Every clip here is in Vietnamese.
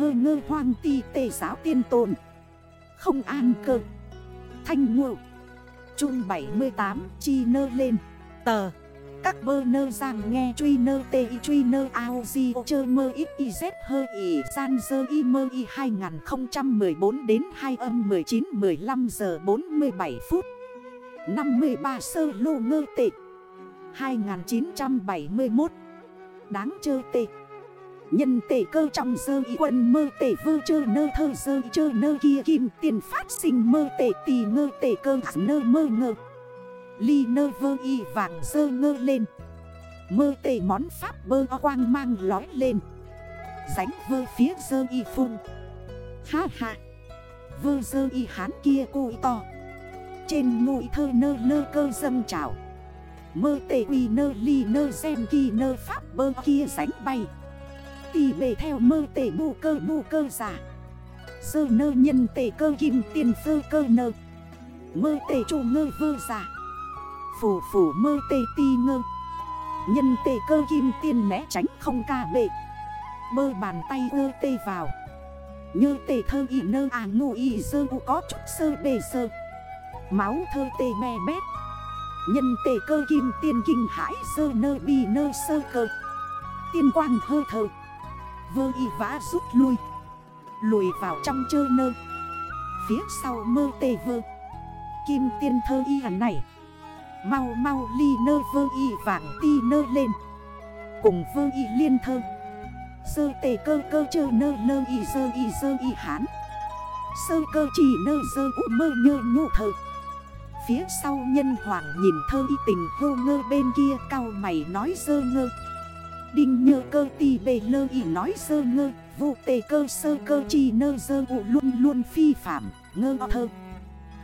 hơ ngơ hoang ti tề giáo tiên tồn. Không an cơ. Thanh ngộ. Trung 78 chi nơ lên. Tờ. Các bơ nơ giang nghe truy nơ tê y truy nơ ao di chơ mơ ít y z hơ y san dơ y mơ y 2014 đến 2 âm 19 15 giờ 47 phút. 53 sơ lô ngơ tệ. 2971 Đáng chơ tệ. Nhân tệ cơ trong dơ y quân mơ tệ vơ chơ nơ thơ dơ y chơ nơ kia kim tiền phát sinh mơ tệ tì ngơ tệ cơ nơ mơ ngơ. Ly nơ vơ y vàng dơ ngơ lên. Mơ tệ món pháp bơ quang mang lói lên. Ránh vơ phía dơ y phun. Ha ha. Vơ dơ y hán kia cùi to. Trên ngụy thơ nơ lơ cơ dâm trào. Mơ tệ uy nơ ly nơ xem kỳ nơ pháp bơ kia ránh bay. Tì bề theo mơ tệ bù cơ bù cơ giả. Sơ nơ nhân tệ cơ kim tiền sơ cơ nơ. Mơ tệ chủ ngơ vơ giả. Phủ phủ mơ tê ti ngơ. Nhân tê cơ kim tiền né tránh không ca bệ. Bơ bàn tay ơ tê vào. Như tê thơ y nơ à ngụ y sơ u có chút sơ bề sơ. Máu thơ tê me bét. Nhân tê cơ kim tiền kinh hãi sơ nơ bì nơ sơ cơ. Tiên quan hơ thơ. Vơ y vã rút lui. Lùi vào trong chơ nơ. Phía sau mơ tê vơ. Kim tiên thơ y hẳn này. Mau mau ly nơ vơ y vàng ti nơ lên. Cùng vơ y liên thơ. Sơ tề cơ cơ chơ nơ lơ y sơ y sơ y hán. Sơ cơ chỉ nơ sơ u mơ nhơ nhô thơ. Phía sau nhân hoàng nhìn thơ y tình hô ngơ bên kia cao mày nói sơ ngơ. Đinh nhơ cơ tì bề lơ ỉ nói sơ ngơ Vụ tề cơ sơ cơ chi nơ sơ u luôn luôn phi phạm, ngơ thơ.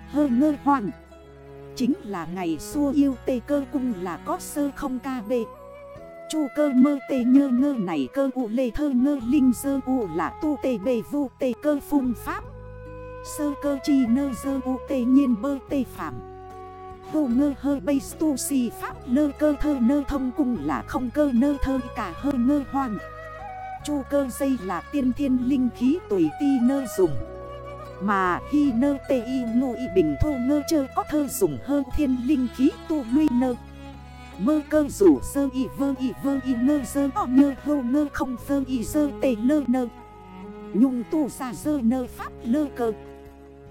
Hơ ngơ hoàng Chính là ngày xua yêu tê cơ cung là có sơ không ca bê Chu cơ mơ tê nhơ ngơ này cơ ụ lê thơ ngơ linh sơ ụ là tu tê bề vụ tê cơ phung pháp. Sơ cơ chi nơ sơ ụ tê nhiên bơ tê phạm. Vô ngơ hơ bây tu si pháp lơ cơ thơ nơ thông cung là không cơ nơ thơ cả hơ ngơ hoàng Chu cơ dây là tiên thiên linh khí tùy ti nơ dùng. Mà hi nơ tê y ngô y bình thô ngơ chơ có thơ dùng hơ thiên linh khí tu luy nơ. Mơ cơ rủ sơ y vơ y vơ y ngơ sơ o ngơ hô ngơ không sơ y sơ tê lơ nơ. Nhung tu xa sơ nơ pháp lơ cơ.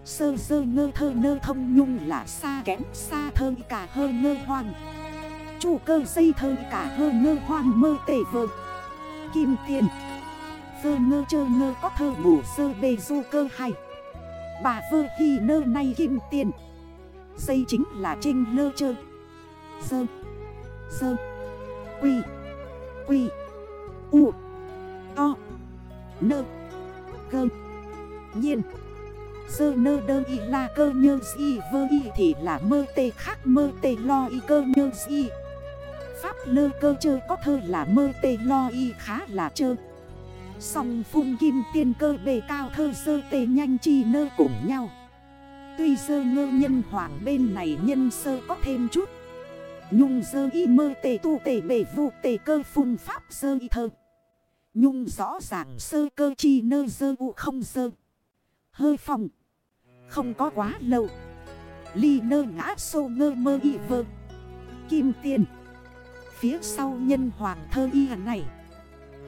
Sơ sơ ngơ thơ nơ thông nhung là xa kém xa thơ cả hơ ngơ hoang. Chủ cơ dây thơ cả hơ ngơ hoang mơ tể vơ Kim tiền. Sơ ngơ chơ ngơ có thơ bù sơ bề du cơ hay. Bà vơ hi nơ nay kim tiền. Dây chính là trinh lơ chơ. Sơ. Sơ. Quy. Quy. Nơ đơ y là cơ nhơ si vơ y thì là mơ tê khác mơ tê lo y cơ nhơ si Pháp lơ cơ chơ có thơ là mơ tê lo y khá là chơ. Song phung kim tiên cơ bề cao thơ sơ tê nhanh chi nơ cùng nhau. Tuy sơ ngơ nhân hoàng bên này nhân sơ có thêm chút. Nhung sơ y mơ tê tu tê bề vụ tê cơ phung pháp sơ y thơ. Nhung rõ ràng sơ cơ chi nơ sơ u không sơ. Hơi phòng không có quá lâu. Ly nơ ngã sô ngơ mơ y vơ. Kim tiền. Phía sau nhân hoàng thơ y này.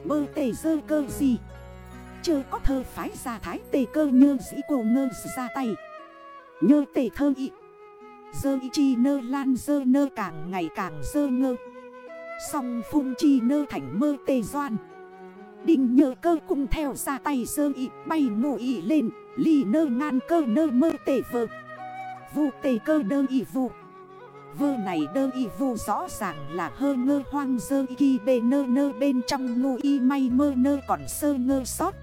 Bơ tề dơ cơ gì? Chưa có thơ phái ra thái tề cơ nhơ dĩ cổ ngơ ra tay. Nhơ tề thơ y. Dơ y chi nơ lan dơ nơ càng ngày càng dơ ngơ. Song phung chi nơ thành mơ tề doan. Đình nhờ cơ cùng theo ra tay dơ y, bay ngủ y lên. Ly nơ ngan cơ nơ mơ tề vơ. Vụ tề cơ đơ y vụ Vơ này đơ y vô rõ ràng là hơ ngơ hoang dơ y bê nơ nơ bên trong ngô y may mơ nơ còn sơ ngơ sót.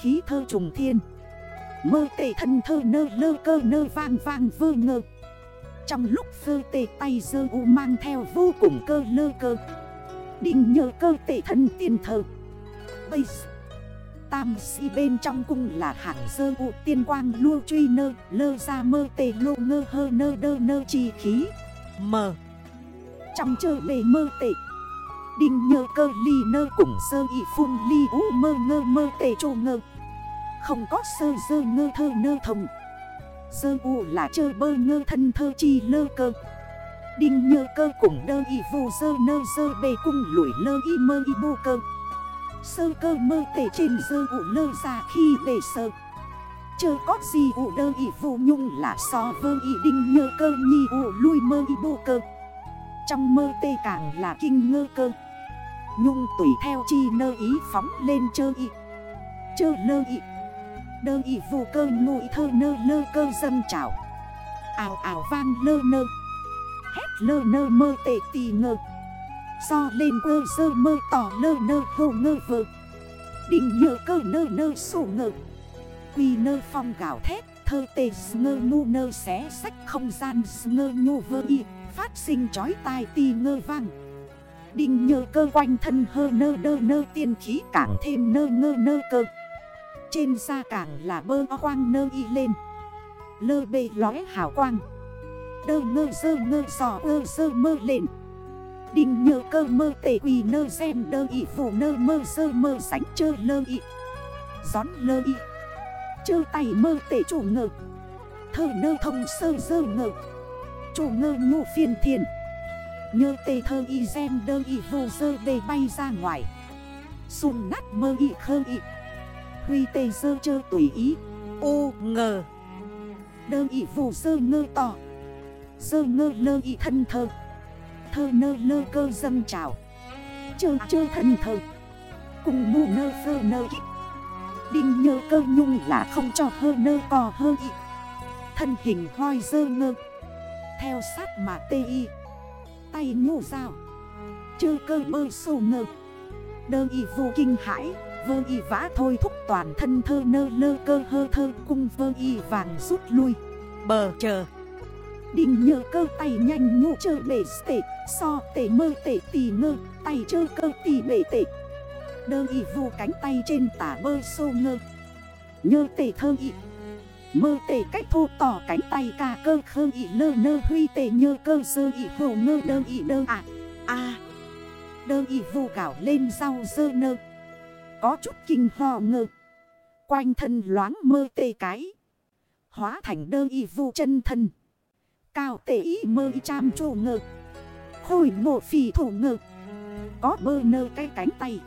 Khí thơ trùng thiên. Mơ tệ thân thơ nơ lơ cơ nơ vang vang vơ ngơ. Trong lúc vơ tê tay dơ u mang theo vô cùng cơ lơ cơ. Định nhờ cơ tệ thân tiền thơ Bây Tam si bên trong cung là hạng dơ u tiên quang lưu truy nơ Lơ ra mơ tề lô ngơ hơ nơ đơ nơ chi khí. Mờ Trong chơ bề mơ tệ Đinh nhơ cơ ly nơ cùng sơ y phun ly ú mơ ngơ mơ tề trô ngơ. Không có sơ dơ ngơ thơ nơ thông Sơ u là chơi bơ ngơ thân thơ chi lơ cơ. Đinh nhơ cơ cùng đơ y vu sơ nơ sơ bề cung lủi lơ y mơ y bô cơ Sơ cơ mơ tề trên dơ ụ lơ ra khi bề sơ. Chơ có gì ụ đơ y vô nhung là so vơ y đinh nhơ cơ nhi ụ lui mơ y bô cơ. Trong mơ tê càng là kinh ngơ cơ. Nhung tùy theo chi nơ ý phóng lên chơ y Chơ lơ y Đơ y vô cơ ngụy thơ nơ lơ cơ dâm trào. Ảo ảo vang lơ nơ. Hét lơ nơ mơ tệ tì ngơ. So lên quơ sơ mơ tỏ lơ nơ hồ ngơ vơ. Định nhờ cơ nơ nơ sổ ngơ. Quy nơ phong gạo thét, Thơ tê ngơ ngu nơ xé sách không gian ngơ nhô vơ y, Phát sinh chói tai ti ngơ vang. Định nhờ cơ quanh thân hơ nơ đơ nơ tiên khí càng thêm nơ ngơ nơ cơ. Trên da càng là bơ quang nơ y lên. Lơ bê lóe hào quang. Đơ ngơ dơ ngơ giò ơ dơ mơ lên. Đinh nhờ cơ mơ tể quỳ nơ xem đơ ị phủ nơ mơ sơ mơ sánh chơ lơ ị. Gión lơ ị. Chơ tay mơ tể chủ ngờ. Thơ nơ thông sơ sơ ngờ. Chủ ngơ ngụ phiền thiền. Nhơ tê thơ y xem đơ y vô sơ bề bay ra ngoài. Xùn nát mơ y khơ y Huy tê sơ chơ tùy ý. Ô ngờ. Đơ y vô sơ ngơ tỏ sơ ngơ lơ y thân thơ. Thơ nơ lơ cơ dâm trào. Chơ chơ thân thơ Cùng mù nơ phơ nơ kích Đinh nhơ cơ nhung là không cho hơ nơ cò hơ y. Thân hình hoi dơ ngơ. Theo sát mà tê y. Tay ngô dao. Chơ cơ bơ sô ngơ. Đơ y vô kinh hãi, Vơ y vã thôi thúc toàn thân thơ nơ lơ cơ hơ thơ, Cung vơ y vàng rút lui. Bờ chờ đình nhờ cơ tay nhanh ngụ chơ bể tệ So tệ mơ tệ tì ngơ, Tay chơ cơ tì bể tệ Đơ y vu cánh tay trên tả bơ sô ngơ. Nhơ tệ thơ y. Mơ tệ cách thô tỏ cánh tay cả cơ khơ y lơ nơ huy tệ nhơ cơ sơ y hồ ngơ đơ y đơ à. À Đơ y vu gạo lên rau dơ nơ. Có chút kinh hò ngơ. Quanh thân loáng mơ tê cái. Hóa thành đơ y vu chân thân. Cao tệ ý mơ y cham trô ngờ Khôi ngộ phì thủ ngờ Có bơ nơ cái cánh tay.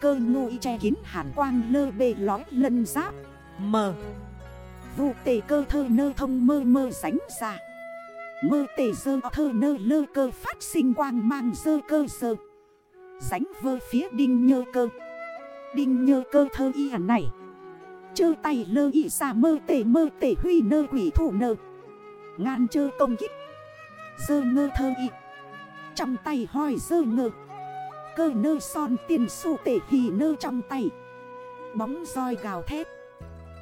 Cơ ngô y che kín hàn quang lơ bề lói lân giáp. Mờ Vụ tề cơ thơ nơ thông mơ mơ sánh ra. Mơ tề dơ thơ nơ lơ cơ phát sinh quang mang dơ cơ sơ Sánh vơ phía đinh nhơ cơ. Đinh nhơ cơ thơ y hẳn này. Chơ tay lơ y xa mơ tề mơ tề huy nơ quỷ thủ nơ. Ngan chơ công kích. Dơ ngơ thơ y. Trong tay hoi dơ ngơ. Cơ nơ son tiền su tể hì nơ trong tay. Bóng roi gào thét.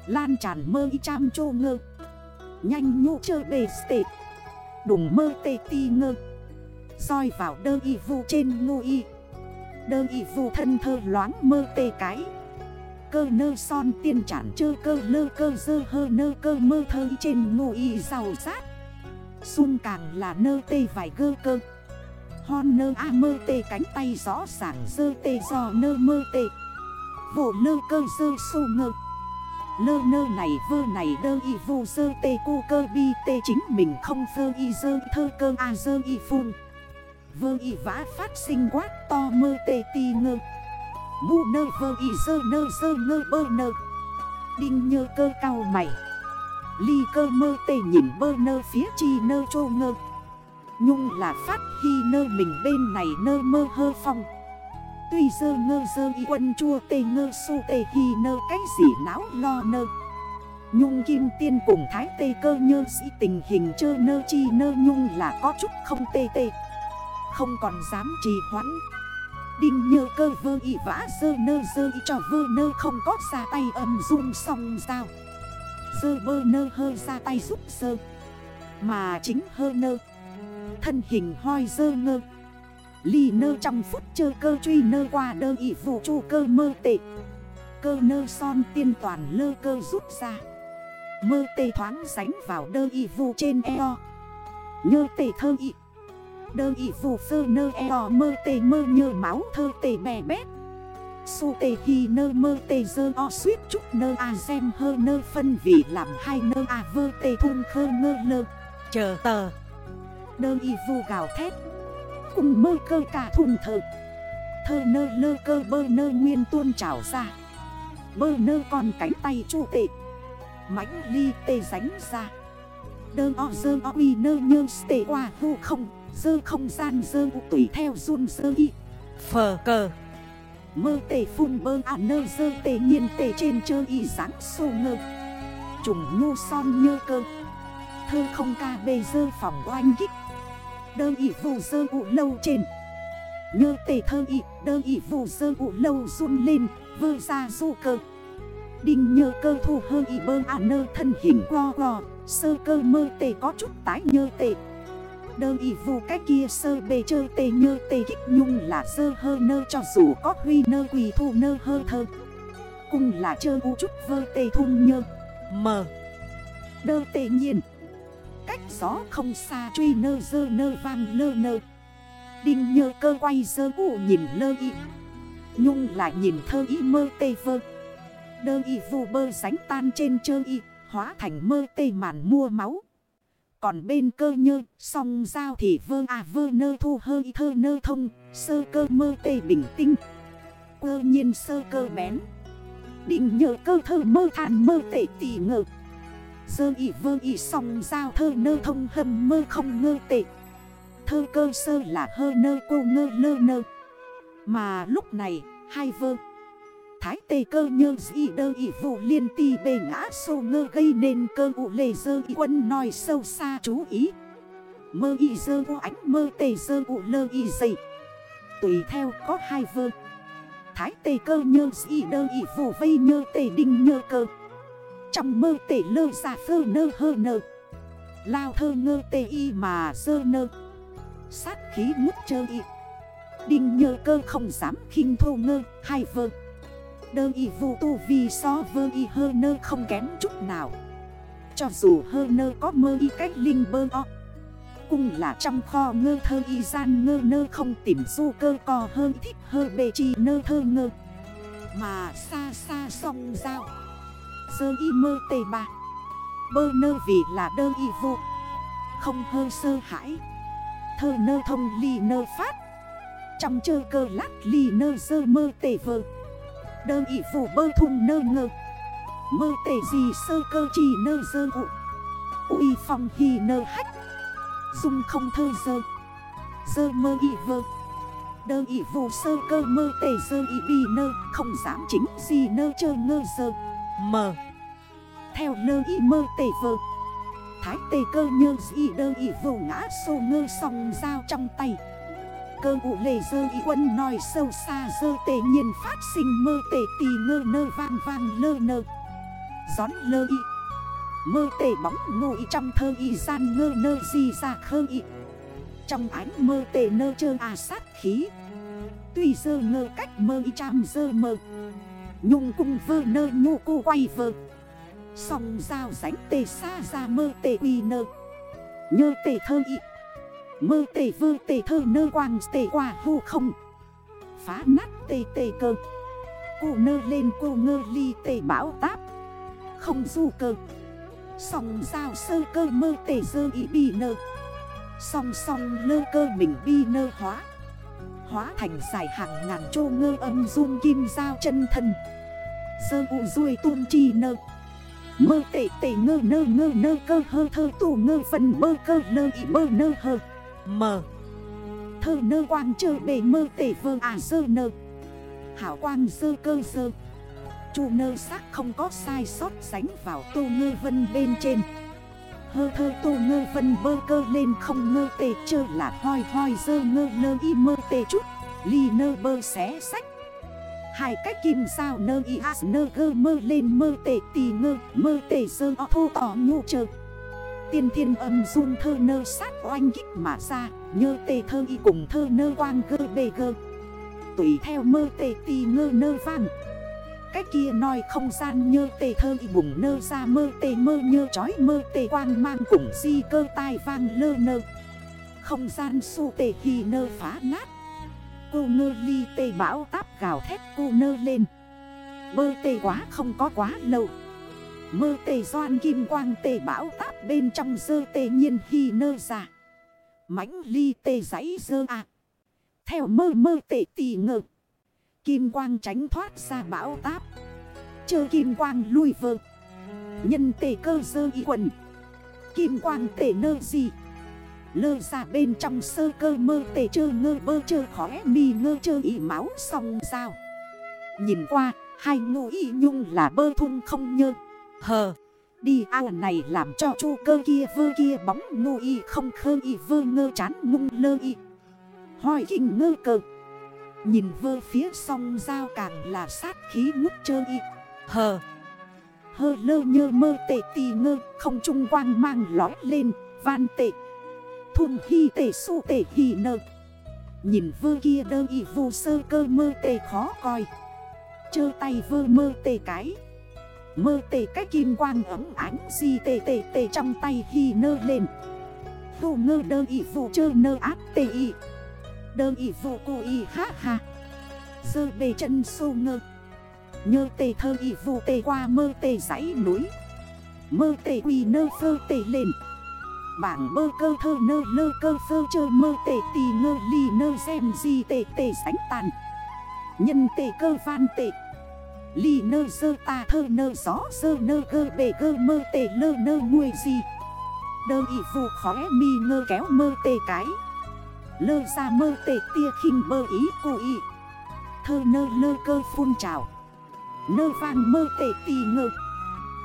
Lan tràn mơ y cham chô ngơ. Nhanh nhô chơ bề stệ Đùng mơ tê ti ngơ. Roi vào đơ y vu trên ngô y. Đơ y vu thân thơ loáng mơ tê cái. Cơ nơ son tiên chản chơ cơ nơ cơ dơ hơ nơ cơ mơ thơ trên ngô y giàu rát. Xung càng là nơ tê vài gơ cơ. Hon nơ a mơ tê cánh tay rõ ràng dơ tê do nơ mơ tê. Vổ nơ cơ dơ sô ngơ. Lơ nơ này vơ này đơ y vô dơ tê cô cơ bi tê chính mình không vơ y dơ thơ cơ a dơ y phun. Vơ y vã phát sinh quát to mơ tê ti ngơ. Mù nơ vơ y dơ nơ dơ ngơ bơ nơ. Đinh nhơ cơ cao mày. Ly cơ mơ tê nhìn bơ nơ phía chi nơ trô ngơ. Nhung là phát hy nơ mình bên này nơ mơ hơ phong. Tuy dơ ngơ dơ y quân chua tê ngơ su tê hy nơ cái gì náo lo nơ. Nhung kim tiên cùng thái tê cơ nhơ sĩ tình hình chơ nơ chi nơ nhung là có chút không tê tê. Không còn dám trì hoãn. Đinh nhơ cơ vơ y vã dơ nơ dơ y cho vơ nơ không có ra tay âm dung song sao Dơ bơ nơ hơ ra tay giúp sơ. Mà chính hơ nơ. Thân hình hoi dơ ngơ. Ly nơ trong phút chơ cơ truy nơ qua đơ ị vụ chu cơ mơ tệ. Cơ nơ son tiên toàn lơ cơ rút ra. Mơ tê thoáng sánh vào đơ ị vụ trên eo. Nhơ tê thơ ị. Đơ ị vụ phơ nơ eo mơ tê mơ nhơ máu thơ tê bè bét. Su tê hi nơ mơ tê dơ o suýt chút nơ a xem hơ nơ phân vị làm hai nơ a vơ tê thun khơ ngơ lơ. Chờ tờ. Đơ y vu gào thét. Cùng mơ cơ cả thùng thờ. Thơ nơ lơ cơ bơ nơ nguyên tuôn trào ra. Bơ nơ còn cánh tay chu tệ mãnh ly tê ránh ra. Đơ o dơ o y nơ nhơ tê qua vô không. Dơ không gian dơ tùy theo run dơ y. Phờ cờ. Mơ tề phun bơ à nơ dơ tề nhiên tề trên chơ y dáng sô ngơ. Trùng nhô son nhơ cơ. Thơ không ca bê dơ phòng oanh kích. Đơ y vù dơ ụ lâu trên. Nhơ tề thơ y, đơ y vù dơ ụ lâu run lên, Vơ ra du cơ. Đinh nhơ cơ thu hơ y bơ à nơ thân hình go go Sơ cơ mơ tề có chút tái nhơ tề Đơ y vu cái kia sơ bề chơ tê nhơ tê kích nhung là sơ hơ nơ cho dù có huy nơ quỳ thu nơ hơ thơ. Cùng là chơ u chút vơ tê thung nhơ. Mờ Đơ tê nhiên. Cách gió không xa truy nơ dơ nơ vang lơ nơ. Đinh nhơ cơ quay dơ u nhìn lơ y. Nhung lại nhìn thơ y mơ tê vơ. Đơ y vu bơ sánh tan trên chơ y, Hóa thành mơ tê màn mua máu. Còn bên cơ nhơ, Song giao thì vơ à vơ nơ thu hơ y thơ nơ thông, Sơ cơ mơ tê bình tinh. Cơ nhiên sơ cơ bén. Định nhờ cơ thơ mơ than mơ tệ tỷ ngờ sơ y vơ y song giao thơ nơ thông hâm mơ không ngơ tệ Thơ cơ sơ là hơ nơ cô ngơ lơ nơ. Mà lúc này, hai vơ Thái tê cơ nhơ dị đơ ị vụ liên ti bề ngã sô ngơ gây nên cơ ụ lê dơ ị quân nói sâu xa chú ý. Mơ ị dơ vô ánh mơ tê dơ ụ lơ ị dậy. Tùy theo có hai vơ. Thái tê cơ nhơ dị đơ ị vụ vây nhơ tê đinh nhơ cơ. Trong mơ tê lơ giả phơ nơ hơ nơ. Lao thơ ngơ tê y mà dơ nơ. Sát khí mút chơ y. Đinh nhơ cơ không dám khinh thô ngơ, hai vơ. Đơ y vu tu vì so vơ y hơ nơ không kém chút nào. Cho dù hơ nơ có mơ y cách linh bơ o cung là trong kho ngơ thơ y gian ngơ nơ không tìm du cơ co hơn thích hơ bề chi nơ thơ ngơ. Mà xa xa song giao Sơ y mơ tề bà Bơ nơ vì là đơ y vu, Không hơ sơ hãi. Thơ nơ thông ly nơ phát Trong chơi cơ lát ly nơ sơ mơ tề vơ. Đơ ị phủ bơ thùng nơ ngơ. Mơ tể gì sơ cơ chỉ nơ dơ ụ Ui phòng hì nơ hách. Dung không thơ dơ. Dơ mơ ị vơ. Đơ ị vụ sơ cơ mơ tể dơ ị bì nơ. Không dám chính gì nơ chơ ngơ dơ. Mờ. Theo nơ ị mơ tể vơ. Thái tê cơ nhơ dị đơ ị vụ ngã sô ngơ song dao trong tay cơ ụ lề dơ y quân nói sâu xa dơ tề nhiên phát sinh mơ tề tì ngơ nơ vang vang lơ nơ. Gión lơ y. Mơ tề bóng ngồi trong thơ y gian ngơ nơ gì ra khơ y. Trong ánh mơ tề nơ chơ à sát khí. Tuy dơ ngơ cách mơ y trăm dơ mơ. Nhung cung vơ nơ nhu cô quay vơ. Song dao ránh tề xa ra mơ tề quỳ nơ. Nhơ tề thơ y. Mơ tê vơ tê thơ nơ quang tê qua hô không. Phá nát tê tê cơ. Cô nơ lên cô ngơ ly tê bão táp. Không du cơ. Song giao sơ cơ mơ tê dơ ý bi nơ. Song song lơ cơ mình bi nơ hóa. Hóa thành dài hàng ngàn chô ngơ âm dung kim giao chân thân. Sơ u ruồi tuôn chi nơ. Mơ tệ tệ ngơ nơ ngơ nơ cơ hơ thơ tù ngơ phần mơ cơ lơ ý bơ nơ hơ. Mờ Thơ nơ quang chơ bề mơ tể vơ à sơ nơ. Hảo quang sơ cơ sơ Chu nơ sắc không có sai sót sánh vào tô ngơ vân bên trên. Hơ thơ tô ngơ vân bơ cơ lên không ngơ tề chơ là hoi hoi dơ ngơ lơ y mơ tề chút. Ly nơ bơ xé sách Hai cách kim sao nơ y as nơ gơ mơ lên mơ tề tì ngơ, Mơ tề dơ o thô tỏ nhu chơ. Tiên thiên âm dung thơ nơ sát oanh kích mà ra, Nhơ tê thơ y cùng thơ nơ quang gơ bê gơ. Tùy theo mơ tê tì ngơ nơ vang. Cái kia nói không gian nhơ tê thơ y bùng nơ ra mơ tê mơ nhơ chói mơ tê quang mang cùng di cơ tai vang lơ nơ. Không gian su tề khi nơ phá nát. Cô ngơ ly tê bão táp gào thét cô nơ lên. Bơ tê quá không có quá lâu. Mơ tề doan kim quang tề bão táp bên trong dơ tề nhiên hì nơ ra mãnh ly tề giấy dơ à. Theo mơ mơ tề tì ngờ. Kim quang tránh thoát ra bão táp. Chơ kim quang lui vơ. Nhân tề cơ dơ y quần. Kim quang tề nơ gì Lơ ra bên trong sơ cơ mơ tề chơ ngơ bơ chơ khóe mi ngơ chơ y máu song sao Nhìn qua, hai ngũ y nhung là bơ thung không nhơ. Hờ. Đi ao này làm cho chu cơ kia vơ kia bóng ngu y không khơ y vơ ngơ chán ngung lơ y. Hỏi kinh ngơ cơ. Nhìn vơ phía song dao càng là sát khí ngút chơ y. Hờ. Hơ lơ nhơ mơ tệ tì ngơ, Không trung quang mang lói lên, Van tệ. Thun hi tệ su tệ hi nơ. Nhìn vơ kia đơ y vô sơ cơ mơ tệ khó coi. Chơ tay vơ mơ tệ cái. Mơ tê cái kim quang ấm ánh Di tê tê tê trong tay hi nơ lên. Thu ngơ đơ y vụ chơ nơ áp tê y. Đơ y vụ cô y ha ha. Dơ bề chân sô ngơ. Nhơ tê thơ y vụ tê qua mơ tê giấy núi. Mơ tê quỳ nơ phơ tê lên. Bảng mơ cơ thơ nơ lơ cơ phơ chơ mơ tê tì ngơ ly nơ xem di tê tê sánh tàn. Nhân tê cơ van tê. Ly nơ sơ ta thơ nơ gió sơ nơ gơ bề gơ mơ tề lơ nơ nguôi gì. Đơ ị vụ khóe mi ngơ kéo mơ tề cái. Lơ ra mơ tề tia khinh bơ ý cô ý Thơ nơ lơ cơ phun trào. Nơ vang mơ tề tì ngơ.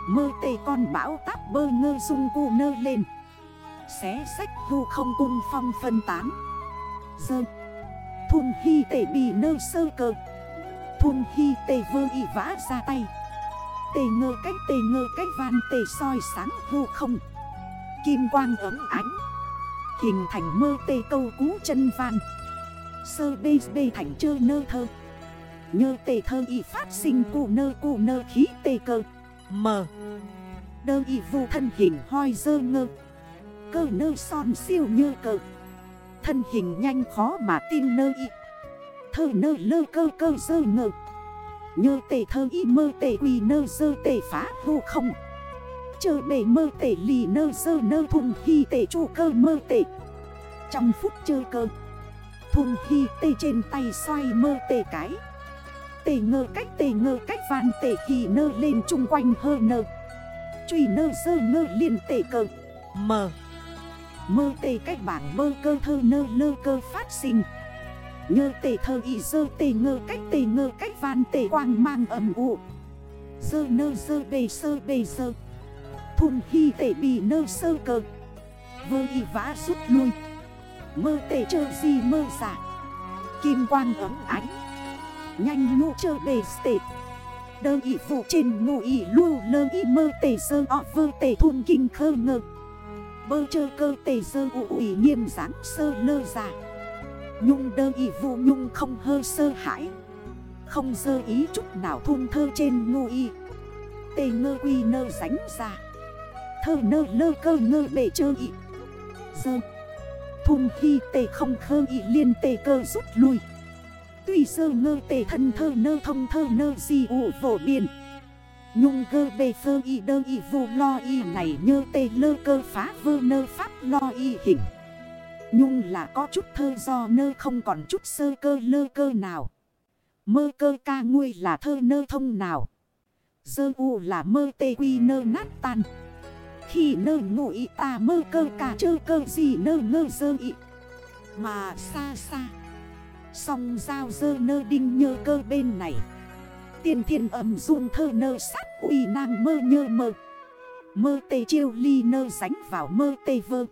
Mơ tề con bão táp bơ ngơ dung cu nơ lên. Xé sách thu không cung phong phân tán. Dơ. Thùng hi tê bì nơ sơ cơ. Thun khi tê vơ y vã ra tay. Tê ngơ cách tê ngơ cách van tê soi sáng hưu không. Kim quang ấm ánh. Hình thành mơ tê câu cú chân van. Sơ bê bê thành chơ nơ thơ. Nhơ tê thơ y phát sinh cụ nơ cụ nơ khí tê cơ. Mờ Đơ y vô thân hình hoi dơ ngơ. Cơ nơ son siêu nhơ cơ Thân hình nhanh khó mà tin nơ y. Thơ nơ lơ cơ cơ dơ ngơ. Nhơ tể thơ y mơ tể quỳ nơ dơ tể phá hô không. Chờ bể mơ tể lì nơ dơ nơ thùng hy tể chu cơ mơ tể Trong phút chơi cơ, Thùng hy tê trên tay xoay mơ tể cái. Tề ngơ cách tề ngơ cách vạn tề hì nơ lên chung quanh hơ nơ. Truy nơ sơ ngơ liền tề cơ. Mờ. Mơ tề cách bảng mơ cơ thơ nơ lơ cơ phát sinh. Nhơ tề thơ y, dơ tề ngơ cách tề ngơ cách, van tề quang mang ẩm ụ Dơ nơ, dơ bề sơ bề sơ Thùng hy tề bì nơ, sơ cơ Vơ y vã rút lui. Mơ tề chơ gì mơ giả. Kim quang ấm ánh. Nhanh nụ chơ bề tệ Đơ y phụ trên ngụ y lưu lơ y mơ tề sơ ọ vơ tề thun kinh khơ ngơ. Bơ chơ cơ tề sơ ụ ủy nghiêm dáng sơ lơ giả. Nhung đơ y vu nhung không hơ sơ hãi. Không sơ ý chút nào thun thơ trên ngu y. Tề ngơ quy nơ ránh ra. Thơ nơ lơ cơ ngơ bể chơ y. Dơ. Thun khi tề không khơ y liên tề cơ rút lui. Tuy sơ ngơ tề thân thơ nơ thông thơ nơ di ụ vổ biển Nhung gơ bề phơ y đơ y vô lo y này nhơ tê lơ cơ phá vơ nơ pháp lo y hình. Nhung là có chút thơ do nơ không còn chút sơ cơ lơ cơ nào. Mơ cơ ca nguôi là thơ nơ thông nào. Dơ u là mơ tê quy nơ nát tan. Khi nơ ngụ ta mơ cơ ca chơ cơ gì nơ ngơ dơ y. Mà xa xa, Song giao dơ nơ đinh nhơ cơ bên này. Tiên thiên ẩm dung thơ nơ sát uy nàng mơ nhơ mơ. Mơ tê chiêu ly nơ sánh vào mơ tê vơ.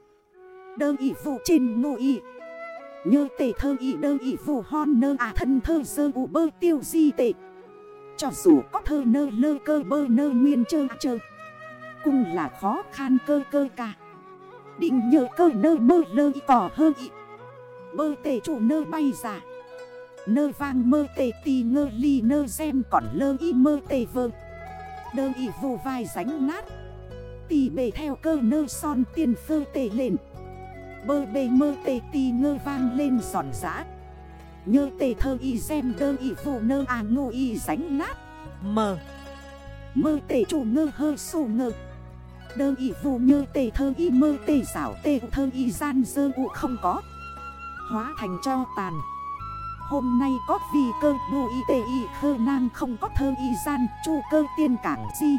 Đơ ị vụ trên ngô ị Như tệ thơ ị đơ ị vụ hon nơ à thân thơ sơ ụ bơ tiêu di tệ Cho dù có thơ nơ lơ cơ bơ nơ nguyên chơ chơ cùng là khó khăn cơ cơ cả. Định nhờ cơ nơ mơ lơ ị cỏ hơ ị. Bơ tệ chủ nơ bay giả. Nơ vang mơ tệ tì ngơ ly nơ xem còn lơ ý mơ tệ vơ. Đơ ý vụ vai ránh nát. Tì bề theo cơ nơ son tiền phơ tệ lên Bơ bê mơ tê ti ngơ vang lên giòn giã. Nhơ tê thơ y xem đơ y phụ nơ à ngô y ránh nát Mờ. Mơ tê chủ ngơ hơ sổ ngơ. Đơ y phụ nhơ tê thơ y mơ tê xảo tê thơ y gian dơ ụ không có. Hóa thành cho tàn. Hôm nay có vì cơ bù y tê y khơ nang không có thơ y gian chu cơ tiên cảng di.